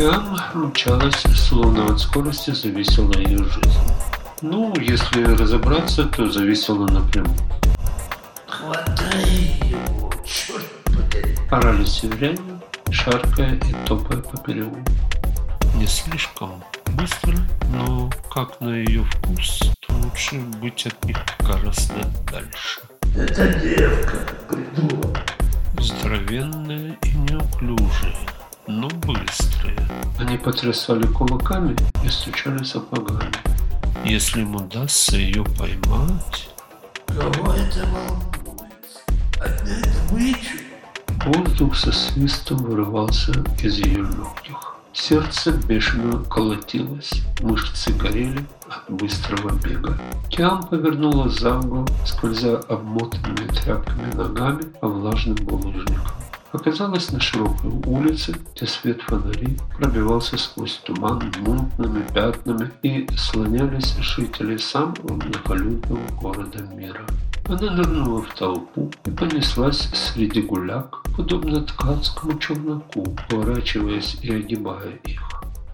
Киам мчалась, словно от скорости зависела ее жизнь. Ну, если разобраться, то зависела напрямую. Хватай его, черт подери. Орали северяне, шаркая и топая по переулку. Не слишком быстро, но как на ее вкус, то лучше быть от них гораздо дальше. Это девка, придурок. Здоровенная и неуклюжая, но быстрая. Они потрясали кулаками и стучали сапогами. Если им удастся ее поймать... Кого это волнует? Отнять добычу? Воздух со свистом вырывался из ее легких. Сердце бешено колотилось, мышцы горели от быстрого бега. Киам повернула за угол, скользя обмотанными тряпками ногами по влажным булыжникам. Оказалась на широкой улице, где свет фонарей пробивался сквозь туман мутными пятнами и слонялись жители самого многолюдного города мира. Она нырнула в толпу и понеслась среди гуляк, подобно ткацкому челноку, поворачиваясь и огибая их.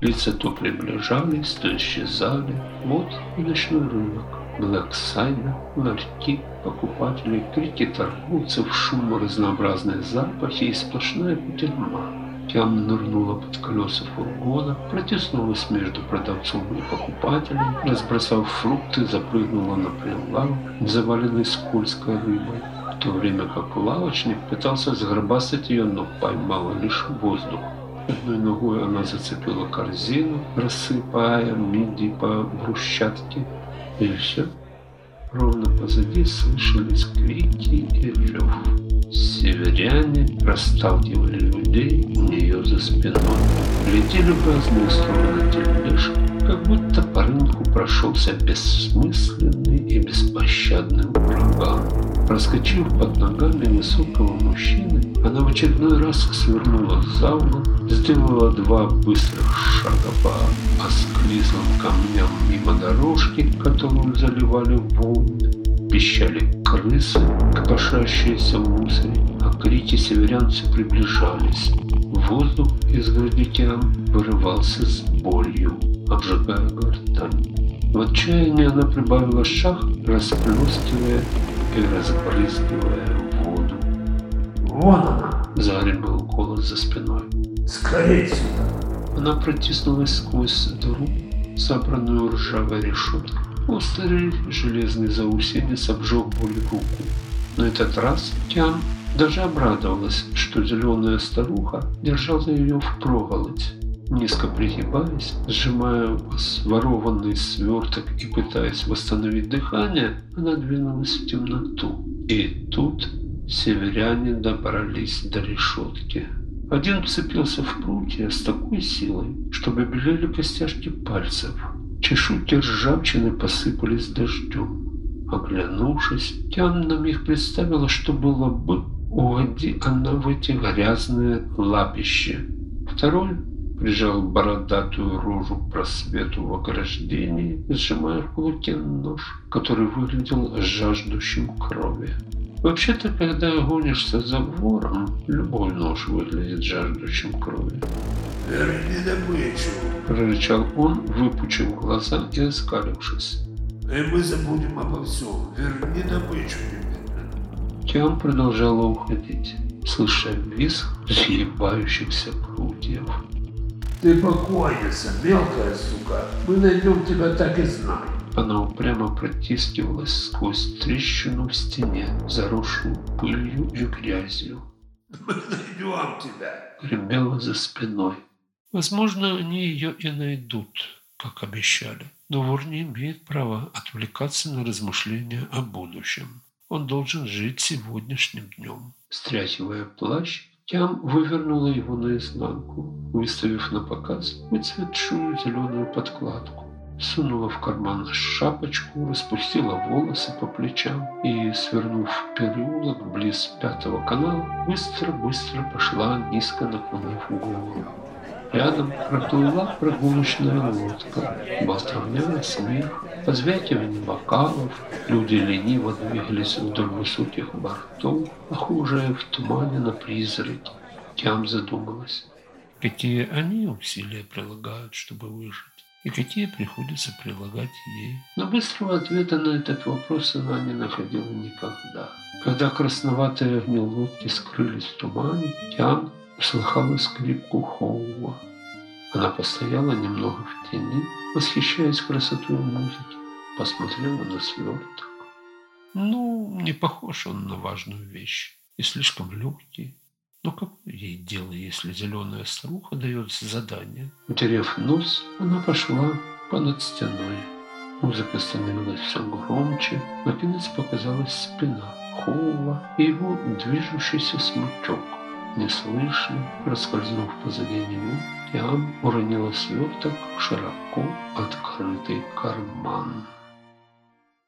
Лица то приближались, то исчезали. Вот и ночной рынок. Блэксайда, ларьки, покупатели, крики торговцев, шум, разнообразные запахи и сплошная кутерьма. Кям нырнула под колеса фургона, протиснулась между продавцом и покупателем, разбросав фрукты, запрыгнула на прилавок, заваленный скользкой рыбой, в то время как лавочник пытался сгробастать ее, но поймала лишь воздух. Одной ногой она зацепила корзину, рассыпая миди по брусчатке, и все. Ровно позади слышались крики и рев. Северяне расталкивали людей у нее за спиной. Летели в разные стороны тележек, как будто по рынку прошелся бессмысленный и беспощадный ураган. Проскочив под ногами высокого мужчины, она в очередной раз свернула за угол, сделала два быстрых шага по осклизлым камням мимо дорожки, которую заливали волны. Пищали крысы, копошащиеся в мусоре, а крики северянцы приближались. Воздух из грудикян вырывался с болью, обжигая гортань. В отчаянии она прибавила шаг, расплескивая и разбрызгивая воду. Вон она. Загремел голос за спиной. Скорей сюда. Она протиснулась сквозь дыру, собранную ржавой решеткой. Острый железный заусенец обжег боль руку. На этот раз Тян даже обрадовалась, что зеленая старуха держала ее в проголодь. Низко пригибаясь, сжимая сворованный сверток и пытаясь восстановить дыхание, она двинулась в темноту. И тут северяне добрались до решетки. Один вцепился в прутья с такой силой, что побелели костяшки пальцев. Чешуйки ржавчины посыпались дождем. Оглянувшись, Тян на миг представила, что было бы, угоди она в эти грязные лапища. Второй прижал бородатую рожу к просвету в ограждении, сжимая в кулаке нож, который выглядел жаждущим крови. Вообще-то, когда гонишься за вором, любой нож выглядит жаждущим крови. Верни добычу. Прорычал он, выпучив глаза и оскалившись. И мы забудем обо всем. Верни добычу немедленно. Тиам продолжала уходить, слыша визг съебающихся прутьев. Ты покойница, мелкая сука. Мы найдем тебя так и знаем. Она упрямо протискивалась сквозь трещину в стене, заросшую пылью и грязью. Мы найдем тебя. Гремела за спиной. Возможно, они ее и найдут, как обещали. Но вор не имеет права отвлекаться на размышления о будущем. Он должен жить сегодняшним днем. Стряхивая плащ, Тям вывернула его наизнанку, выставив на показ выцветшую зеленую подкладку сунула в карман шапочку, распустила волосы по плечам и, свернув переулок близ пятого канала, быстро-быстро пошла, низко наклонив голову. Рядом проплыла прогулочная лодка, болтовня, смех, позвякивание бокалов, люди лениво двигались вдоль высоких бортов, похожие в тумане на призраки. Тям задумалась. какие они усилия прилагают, чтобы выжить, и какие приходится прилагать ей. Но быстрого ответа на этот вопрос она не находила никогда. Когда красноватые огни лодки скрылись в тумане, Тиан услыхала скрипку Хоува. Она постояла немного в тени, восхищаясь красотой музыки, посмотрела на сверток. Ну, не похож он на важную вещь и слишком легкий. Но какое ей дело, если зеленая старуха дает задание? Утерев нос, она пошла понад стеной. Музыка становилась все громче. Наконец показалась спина Хоува и его движущийся смычок. Неслышно, проскользнув позади него, Тиан уронила сверток в широко открытый карман.